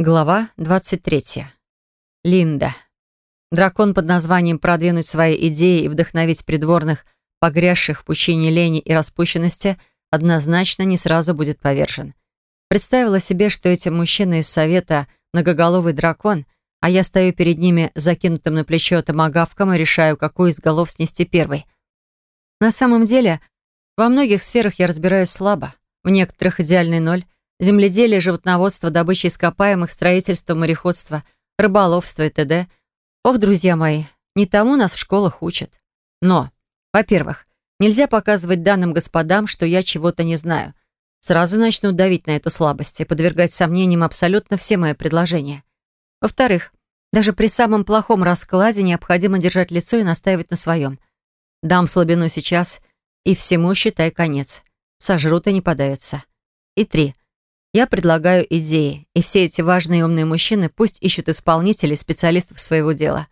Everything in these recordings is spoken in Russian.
Глава 23. Линда. Дракон под названием «Продвинуть свои идеи и вдохновить придворных, погрязших в пучине лени и распущенности» однозначно не сразу будет повержен. Представила себе, что эти мужчины из совета многоголовый дракон, а я стою перед ними закинутым на плечо томагавком и решаю, какую из голов снести первой. На самом деле, во многих сферах я разбираюсь слабо, в некоторых идеальный ноль, Земледелие, животноводство, добыча ископаемых, строительство, мореходство, рыболовство и т.д. Ох, друзья мои, не тому нас в школах учат. Но, во-первых, нельзя показывать данным господам, что я чего-то не знаю. Сразу начнут давить на эту слабость и подвергать сомнениям абсолютно все мои предложения. Во-вторых, даже при самом плохом раскладе необходимо держать лицо и настаивать на своем. Дам слабину сейчас, и всему считай конец. Сожрут и не подавятся. И три. Я предлагаю идеи, и все эти важные и умные мужчины пусть ищут исполнителей, специалистов своего дела.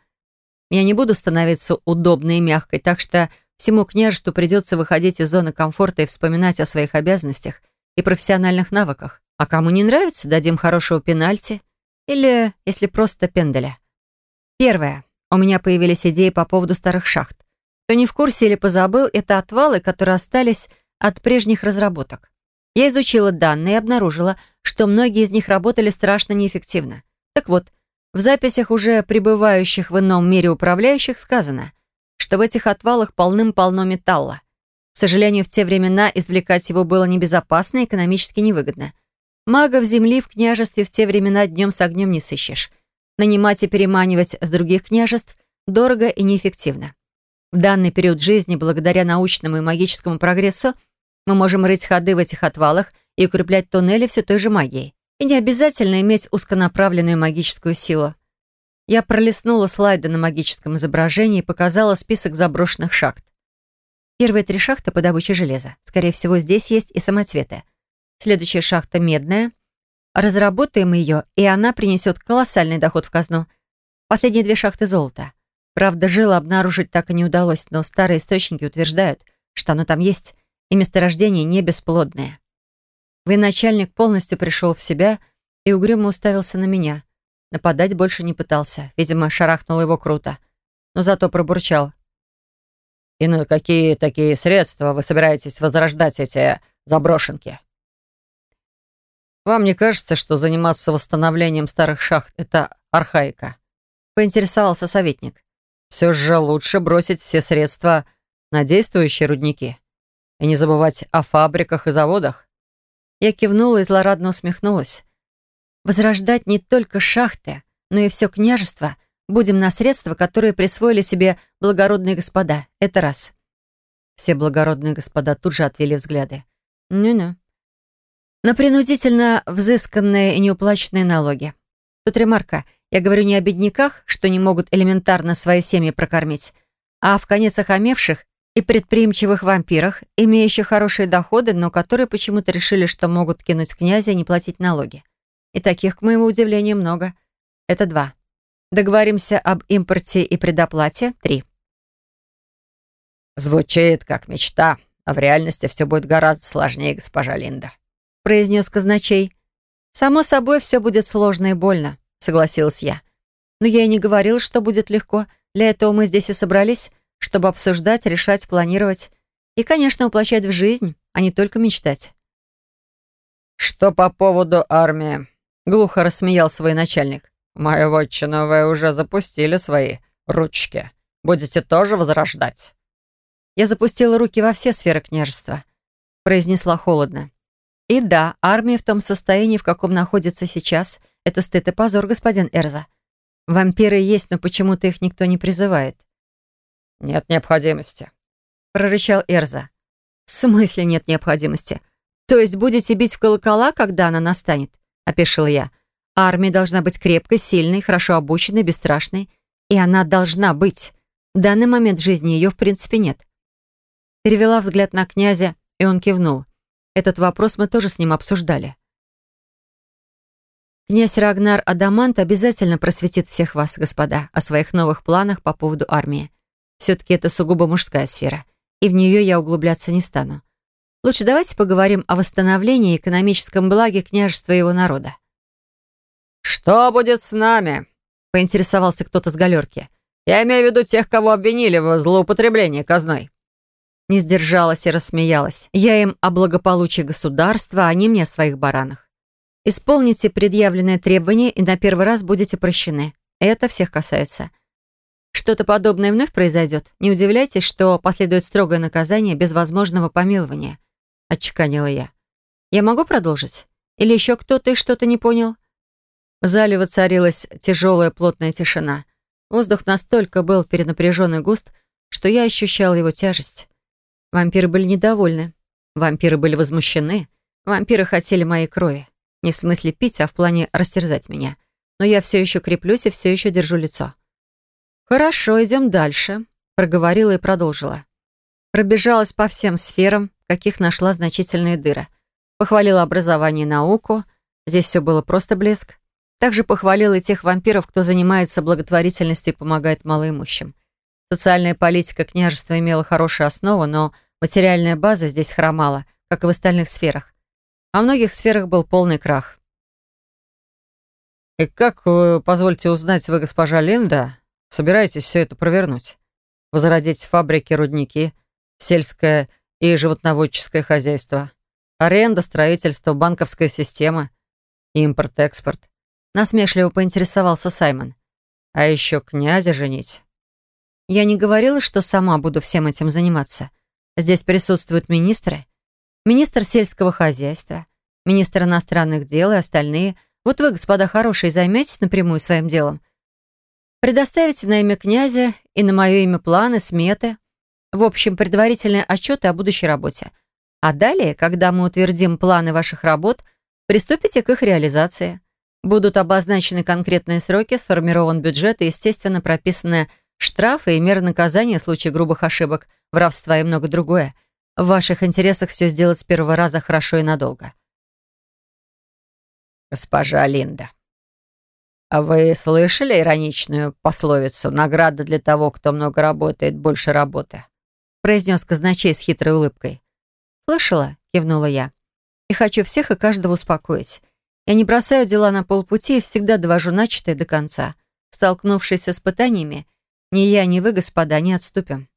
Я не буду становиться удобной и мягкой, так что всему княжеству придется выходить из зоны комфорта и вспоминать о своих обязанностях и профессиональных навыках. А кому не нравится, дадим хорошего пенальти. Или, если просто пенделя. Первое. У меня появились идеи по поводу старых шахт. Кто не в курсе или позабыл, это отвалы, которые остались от прежних разработок. Я изучила данные и обнаружила, что многие из них работали страшно неэффективно. Так вот, в записях уже пребывающих в ином мире управляющих сказано, что в этих отвалах полным-полно металла. К сожалению, в те времена извлекать его было небезопасно и экономически невыгодно. Магов земли в княжестве в те времена днем с огнем не сыщешь. Нанимать и переманивать с других княжеств дорого и неэффективно. В данный период жизни, благодаря научному и магическому прогрессу, мы можем рыть ходы в этих отвалах и укреплять туннели все той же магией. И не обязательно иметь узконаправленную магическую силу. Я пролистнула слайды на магическом изображении и показала список заброшенных шахт. Первые три шахты по добыче железа. Скорее всего, здесь есть и самоцветы. Следующая шахта медная. Разработаем ее, и она принесет колоссальный доход в казну. Последние две шахты золота. Правда, жило обнаружить так и не удалось, но старые источники утверждают, что оно там есть, и месторождение не бесплодное. Военачальник полностью пришел в себя и угрюмо уставился на меня. Нападать больше не пытался. Видимо, шарахнул его круто. Но зато пробурчал. «И на какие такие средства вы собираетесь возрождать эти заброшенки?» «Вам не кажется, что заниматься восстановлением старых шахт — это архаика?» — поинтересовался советник. «Все же лучше бросить все средства на действующие рудники». И не забывать о фабриках и заводах. Я кивнула и злорадно усмехнулась. Возрождать не только шахты, но и все княжество будем на средства, которые присвоили себе благородные господа. Это раз. Все благородные господа тут же отвели взгляды. Ну-ну. На принудительно взысканные и неуплаченные налоги. Тут ремарка. Я говорю не о бедняках, что не могут элементарно свои семьи прокормить, а в конец охамевших и предприимчивых вампирах, имеющих хорошие доходы, но которые почему-то решили, что могут кинуть князя и не платить налоги. И таких, к моему удивлению, много. Это два. Договоримся об импорте и предоплате. Три. «Звучит как мечта, а в реальности все будет гораздо сложнее, госпожа Линда», произнес казначей. «Само собой, все будет сложно и больно», согласилась я. «Но я и не говорила, что будет легко. Для этого мы здесь и собрались» чтобы обсуждать, решать, планировать и, конечно, воплощать в жизнь, а не только мечтать. «Что по поводу армии?» — глухо рассмеял свой начальник. «Мою вотчину вы уже запустили свои ручки. Будете тоже возрождать?» Я запустила руки во все сферы княжества, произнесла холодно. И да, армия в том состоянии, в каком находится сейчас, это стыд и позор, господин Эрза. Вампиры есть, но почему-то их никто не призывает. «Нет необходимости», — прорычал Эрза. «В смысле нет необходимости? То есть будете бить в колокола, когда она настанет?» — опешила я. «Армия должна быть крепкой, сильной, хорошо обученной, бесстрашной. И она должна быть. В данный момент жизни ее, в принципе, нет». Перевела взгляд на князя, и он кивнул. Этот вопрос мы тоже с ним обсуждали. Князь Рагнар Адамант обязательно просветит всех вас, господа, о своих новых планах по поводу армии. Все-таки это сугубо мужская сфера, и в нее я углубляться не стану. Лучше давайте поговорим о восстановлении и экономическом благе княжества и его народа. «Что будет с нами?» — поинтересовался кто-то с галерки. «Я имею в виду тех, кого обвинили в злоупотреблении казной». Не сдержалась и рассмеялась. Я им о благополучии государства, а они мне о своих баранах. Исполните предъявленное требование, и на первый раз будете прощены. Это всех касается. Что-то подобное вновь произойдет. Не удивляйтесь, что последует строгое наказание без возможного помилования. Отчеканила я. Я могу продолжить? Или еще кто-то и что-то не понял? В зале воцарилась тяжелая плотная тишина. Воздух настолько был перенапряжен и густ, что я ощущал его тяжесть. Вампиры были недовольны. Вампиры были возмущены. Вампиры хотели моей крови. Не в смысле пить, а в плане растерзать меня. Но я все еще креплюсь и все еще держу лицо. «Хорошо, идем дальше», — проговорила и продолжила. Пробежалась по всем сферам, каких нашла значительные дыры. Похвалила образование и науку. Здесь все было просто блеск. Также похвалила и тех вампиров, кто занимается благотворительностью и помогает малоимущим. Социальная политика княжества имела хорошую основу, но материальная база здесь хромала, как и в остальных сферах. А в многих сферах был полный крах. «И как, вы, позвольте узнать, вы, госпожа Линда, собираетесь все это провернуть? Возродить фабрики, рудники, сельское и животноводческое хозяйство, аренда, строительство, банковская система, импорт-экспорт?» Насмешливо поинтересовался Саймон. «А еще князя женить?» Я не говорила, что сама буду всем этим заниматься. Здесь присутствуют министры. Министр сельского хозяйства, министр иностранных дел и остальные. Вот вы, господа хорошие, займетесь напрямую своим делом. Предоставите на имя князя и на мое имя планы, сметы. В общем, предварительные отчеты о будущей работе. А далее, когда мы утвердим планы ваших работ, приступите к их реализации. Будут обозначены конкретные сроки, сформирован бюджет и, естественно, прописанная штрафы и меры наказания в случае грубых ошибок, воровства и много другое. В ваших интересах все сделать с первого раза хорошо и надолго. Госпожа Линда, вы слышали ироничную пословицу «Награда для того, кто много работает, больше работы»? произнес казначей с хитрой улыбкой. «Слышала?» — кивнула я. «И хочу всех и каждого успокоить. Я не бросаю дела на полпути и всегда довожу начатое до конца. Столкнувшись с испытаниями, ни я, ни вы, господа, не отступим.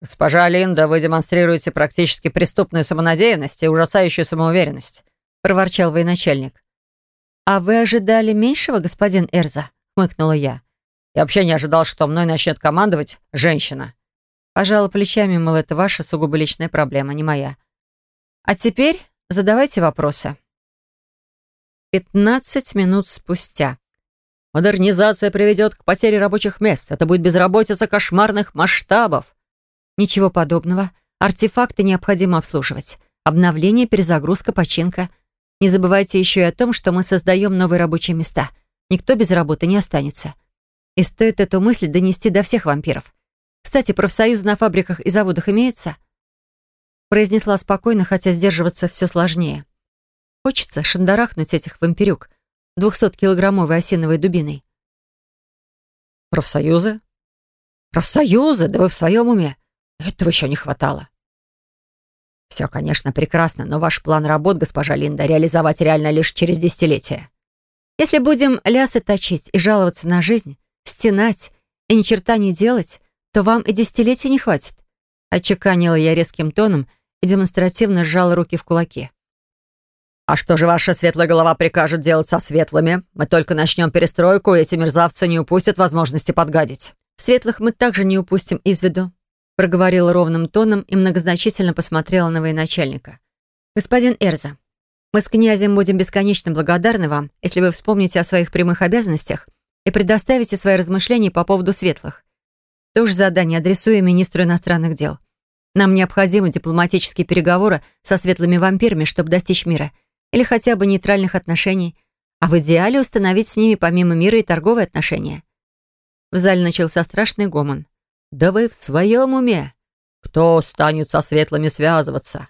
«Госпожа Линда, вы демонстрируете практически преступную самонадеянность и ужасающую самоуверенность», — проворчал военачальник. «А вы ожидали меньшего, господин Эрза?» — хмыкнула я. «Я вообще не ожидал, что мной начнет командовать женщина». Пожала плечами, мол, это ваша сугубо личная проблема, не моя. «А теперь задавайте вопросы». Пятнадцать минут спустя. Модернизация приведет к потере рабочих мест. Это будет безработица кошмарных масштабов. Ничего подобного. Артефакты необходимо обслуживать. Обновление, перезагрузка, починка. Не забывайте еще и о том, что мы создаем новые рабочие места. Никто без работы не останется. И стоит эту мысль донести до всех вампиров. Кстати, профсоюзы на фабриках и заводах имеются? Произнесла спокойно, хотя сдерживаться все сложнее. Хочется шандарахнуть этих вампирюк, двухсоткилограммовой осиновой дубиной. «Профсоюзы?» «Профсоюзы? Да вы в своем уме? Этого еще не хватало». «Все, конечно, прекрасно, но ваш план работ, госпожа Линда, реализовать реально лишь через десятилетие. Если будем лясы точить и жаловаться на жизнь, стенать и ни черта не делать, то вам и десятилетия не хватит». Отчеканила я резким тоном и демонстративно сжала руки в кулаки. «А что же ваша светлая голова прикажет делать со светлыми? Мы только начнем перестройку, и эти мерзавцы не упустят возможности подгадить». «Светлых мы также не упустим из виду», проговорила ровным тоном и многозначительно посмотрела на военачальника. «Господин Эрза, мы с князем будем бесконечно благодарны вам, если вы вспомните о своих прямых обязанностях и предоставите свои размышления по поводу светлых. То же задание адресуя министру иностранных дел. Нам необходимы дипломатические переговоры со светлыми вампирами, чтобы достичь мира» или хотя бы нейтральных отношений, а в идеале установить с ними помимо мира и торговые отношения. В зале начался страшный гомон. «Да вы в своем уме? Кто станет со светлыми связываться?»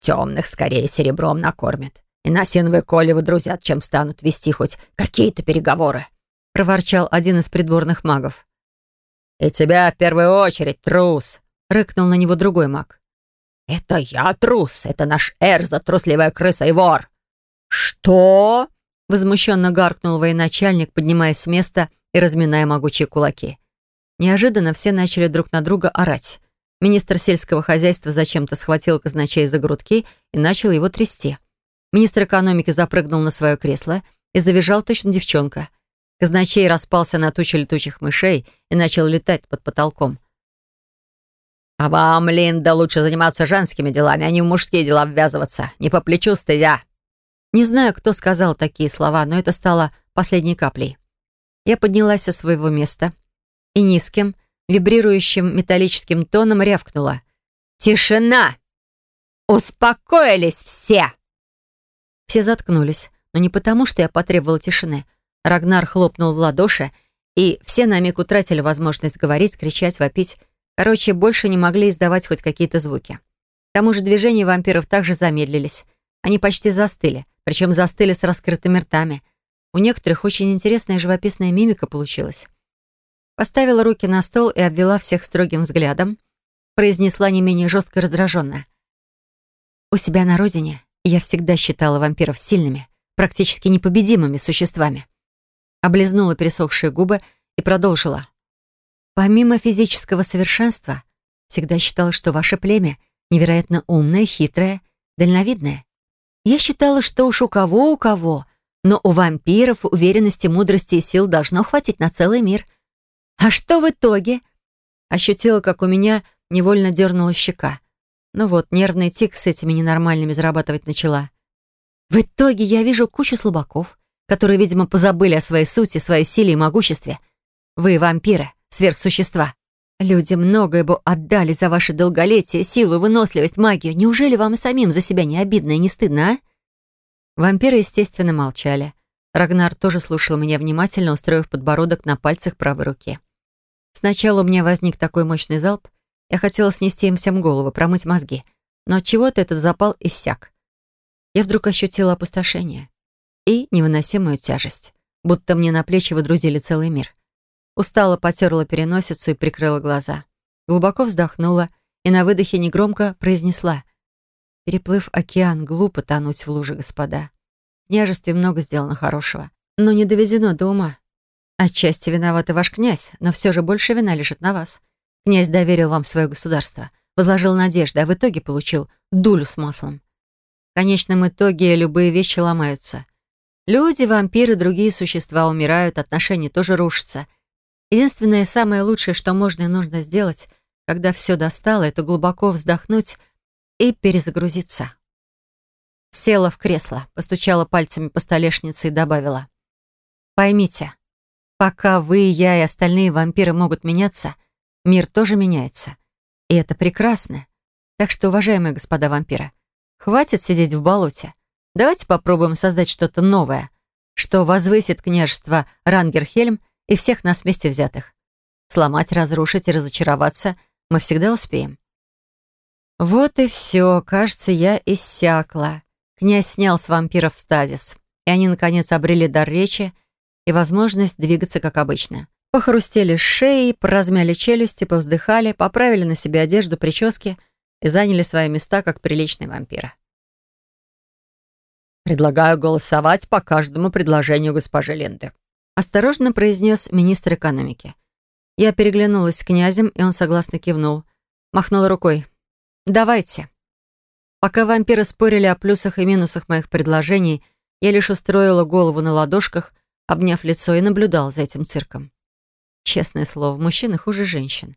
«Темных скорее серебром накормят, и на синовые коли выдрузят, чем станут вести хоть какие-то переговоры», проворчал один из придворных магов. «И тебя в первую очередь, трус!» рыкнул на него другой маг. «Это я трус, это наш Эрза, трусливая крыса и вор!» «Что?» Возмущенно гаркнул военачальник, поднимаясь с места и разминая могучие кулаки. Неожиданно все начали друг на друга орать. Министр сельского хозяйства зачем-то схватил казначей за грудки и начал его трясти. Министр экономики запрыгнул на свое кресло и завизжал точно девчонка. Казначей распался на тучи летучих мышей и начал летать под потолком. «А вам, Линда, лучше заниматься женскими делами, а не в мужские дела ввязываться. Не по плечу стыдя». Не знаю, кто сказал такие слова, но это стало последней каплей. Я поднялась со своего места и низким, вибрирующим металлическим тоном рявкнула. «Тишина! Успокоились все!» Все заткнулись, но не потому, что я потребовала тишины. Рагнар хлопнул в ладоши, и все на миг утратили возможность говорить, кричать, вопить. Короче, больше не могли издавать хоть какие-то звуки. К тому же движения вампиров также замедлились. Они почти застыли, причем застыли с раскрытыми ртами. У некоторых очень интересная живописная мимика получилась. Поставила руки на стол и обвела всех строгим взглядом. Произнесла не менее жестко и раздраженно. «У себя на родине я всегда считала вампиров сильными, практически непобедимыми существами». Облизнула пересохшие губы и продолжила. Помимо физического совершенства, всегда считала, что ваше племя невероятно умное, хитрое, дальновидное. Я считала, что уж у кого, у кого, но у вампиров уверенности, мудрости и сил должно хватить на целый мир. А что в итоге? Ощутила, как у меня невольно дернула щека. Ну вот, нервный тик с этими ненормальными зарабатывать начала. В итоге я вижу кучу слабаков, которые, видимо, позабыли о своей сути, своей силе и могуществе. Вы вампиры сверхсущества. Люди многое бы отдали за ваше долголетие, силу, выносливость, магию. Неужели вам и самим за себя не обидно и не стыдно, а? Вампиры, естественно, молчали. Рагнар тоже слушал меня внимательно, устроив подбородок на пальцах правой руки. Сначала у меня возник такой мощный залп, я хотела снести им всем голову, промыть мозги. Но от чего-то этот запал иссяк. Я вдруг ощутила опустошение и невыносимую тяжесть, будто мне на плечи выдрузили целый мир. Устало потерла переносицу и прикрыла глаза. Глубоко вздохнула и на выдохе негромко произнесла. «Переплыв океан, глупо тонуть в луже, господа. В княжестве много сделано хорошего, но не довезено до ума. Отчасти виноват и ваш князь, но все же больше вина лежит на вас. Князь доверил вам свое государство, возложил надежды, а в итоге получил дулю с маслом. В конечном итоге любые вещи ломаются. Люди, вампиры, другие существа умирают, отношения тоже рушатся. Единственное самое лучшее, что можно и нужно сделать, когда все достало, это глубоко вздохнуть и перезагрузиться. Села в кресло, постучала пальцами по столешнице и добавила. «Поймите, пока вы, я и остальные вампиры могут меняться, мир тоже меняется. И это прекрасно. Так что, уважаемые господа вампиры, хватит сидеть в болоте. Давайте попробуем создать что-то новое, что возвысит княжество Рангерхельм и всех нас вместе взятых. Сломать, разрушить и разочароваться мы всегда успеем. Вот и все. Кажется, я иссякла. Князь снял с вампиров стазис, и они, наконец, обрели дар речи и возможность двигаться, как обычно. Похрустели шеи, поразмяли челюсти, повздыхали, поправили на себе одежду, прически и заняли свои места, как приличные вампиры. «Предлагаю голосовать по каждому предложению госпожи Ленды», Осторожно произнес министр экономики. Я переглянулась с князем, и он согласно кивнул. Махнула рукой. «Давайте». Пока вампиры спорили о плюсах и минусах моих предложений, я лишь устроила голову на ладошках, обняв лицо и наблюдал за этим цирком. Честное слово, мужчины хуже женщин.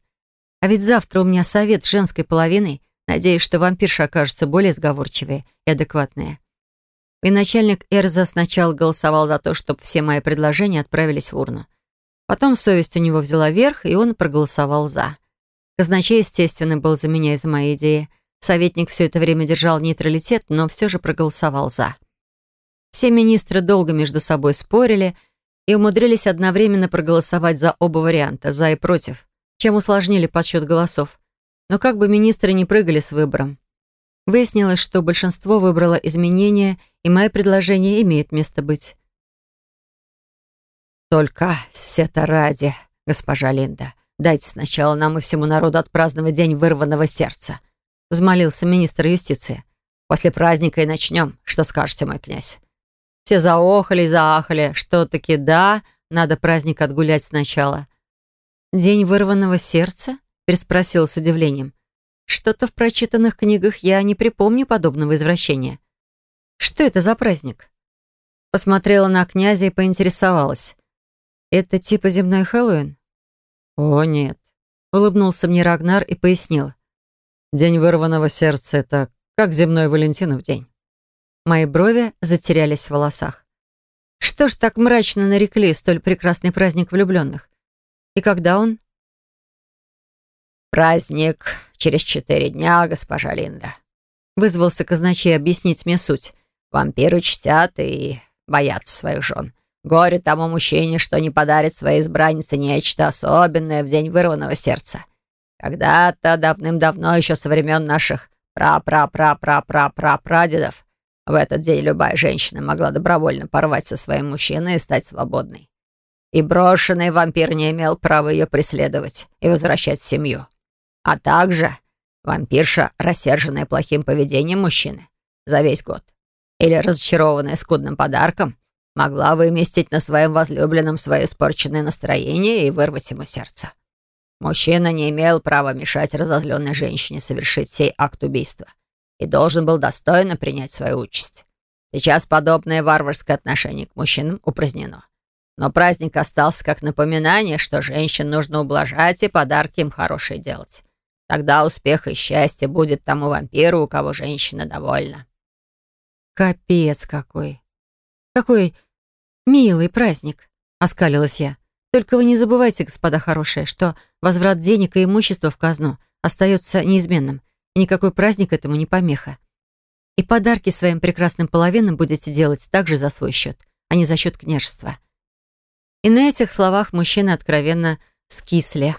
А ведь завтра у меня совет с женской половиной. Надеюсь, что вампирши окажутся более сговорчивые и адекватные. И начальник Эрза сначала голосовал за то, чтобы все мои предложения отправились в урну. Потом совесть у него взяла верх, и он проголосовал «за». Казначей, естественно, был за меня и за мои идеи. Советник все это время держал нейтралитет, но все же проголосовал «за». Все министры долго между собой спорили и умудрились одновременно проголосовать за оба варианта, «за» и «против», чем усложнили подсчет голосов. Но как бы министры не прыгали с выбором, Выяснилось, что большинство выбрало изменения, и мое предложение имеет место быть. «Только сета ради, госпожа Линда, дайте сначала нам и всему народу отпраздновать День вырванного сердца», взмолился министр юстиции. «После праздника и начнем. Что скажете, мой князь?» Все заохали и заахали, что таки да, надо праздник отгулять сначала. «День вырванного сердца?» — переспросила с удивлением. «Что-то в прочитанных книгах я не припомню подобного извращения. Что это за праздник?» Посмотрела на князя и поинтересовалась. «Это типа земной Хэллоуин?» «О, нет», — улыбнулся мне Рагнар и пояснил. «День вырванного сердца — это как земной Валентинов день». Мои брови затерялись в волосах. Что ж так мрачно нарекли столь прекрасный праздник влюбленных? И когда он? «Праздник через четыре дня, госпожа Линда», — вызвался казначей объяснить мне суть. «Вампиры чтят и боятся своих жен. Горе тому мужчине, что не подарит своей избраннице нечто особенное в день вырванного сердца. Когда-то давным-давно, еще со времен наших пра-пра-пра-пра-пра-пра-прадедов, в этот день любая женщина могла добровольно порвать со своим мужчиной и стать свободной. И брошенный вампир не имел права ее преследовать и возвращать в семью. А также вампирша, рассерженная плохим поведением мужчины за весь год или разочарованная скудным подарком, могла выместить на своем возлюбленном свое испорченное настроение и вырвать ему сердце. Мужчина не имел права мешать разозленной женщине совершить сей акт убийства и должен был достойно принять свою участь. Сейчас подобное варварское отношение к мужчинам упразднено. Но праздник остался как напоминание, что женщин нужно ублажать и подарки им хорошие делать. Тогда успех и счастье будет тому вампиру, у кого женщина довольна. Капец какой! Какой милый праздник! Оскалилась я. Только вы не забывайте, господа хорошие, что возврат денег и имущества в казну остается неизменным никакой праздник этому не помеха. И подарки своим прекрасным половинам будете делать также за свой счет, а не за счет княжества. И на этих словах мужчины откровенно скисли.